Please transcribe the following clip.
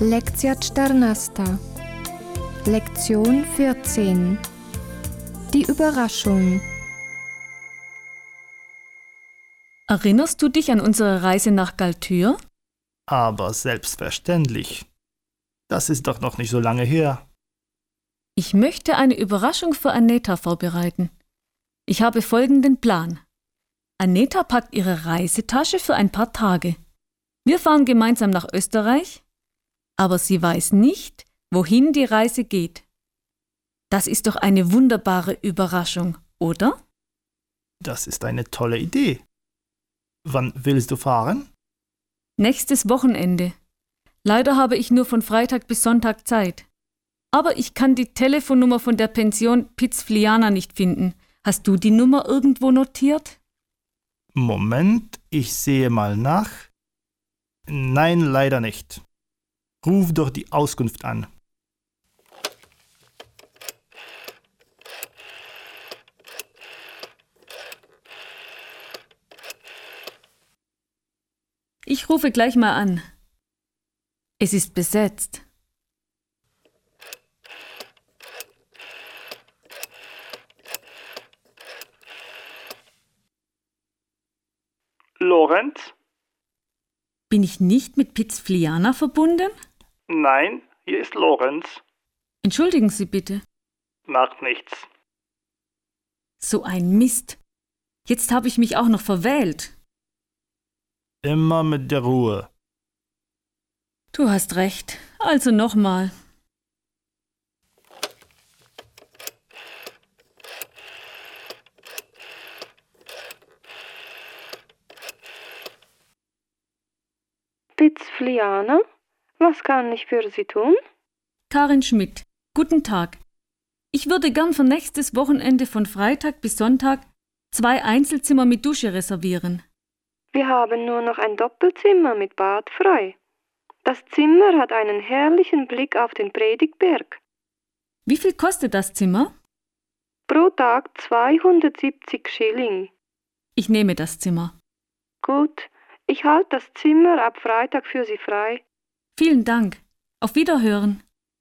Lekcja 14. Lektion 14. Die Überraschung. Erinnerst du dich an unsere Reise nach Galtür? Aber selbstverständlich. Das ist doch noch nicht so lange her. Ich möchte eine Überraschung für Aneta vorbereiten. Ich habe folgenden Plan. Aneta packt ihre Reisetasche für ein paar Tage. Wir fahren gemeinsam nach Österreich, aber sie weiß nicht, wohin die Reise geht. Das ist doch eine wunderbare Überraschung, oder? Das ist eine tolle Idee. Wann willst du fahren? Nächstes Wochenende. Leider habe ich nur von Freitag bis Sonntag Zeit. Aber ich kann die Telefonnummer von der Pension Pizzfliana nicht finden. Hast du die Nummer irgendwo notiert? Moment, ich sehe mal nach. Nein, leider nicht. Ruf doch die Auskunft an. Ich rufe gleich mal an. Es ist besetzt. Lorenz? Bin ich nicht mit Pizzfliana verbunden? Nein, hier ist Lorenz. Entschuldigen Sie bitte. Macht nichts. So ein Mist. Jetzt habe ich mich auch noch verwählt. Immer mit der Ruhe. Du hast recht. Also nochmal. Pizzfliana, was kann ich für Sie tun? Karin Schmidt. Guten Tag. Ich würde gern für nächstes Wochenende von Freitag bis Sonntag zwei Einzelzimmer mit Dusche reservieren. Wir haben nur noch ein Doppelzimmer mit Bad frei. Das Zimmer hat einen herrlichen Blick auf den Predigtberg. Wie viel kostet das Zimmer? Pro Tag 270 Schilling. Ich nehme das Zimmer. Gut, ich halte das Zimmer ab Freitag für Sie frei. Vielen Dank. Auf Wiederhören.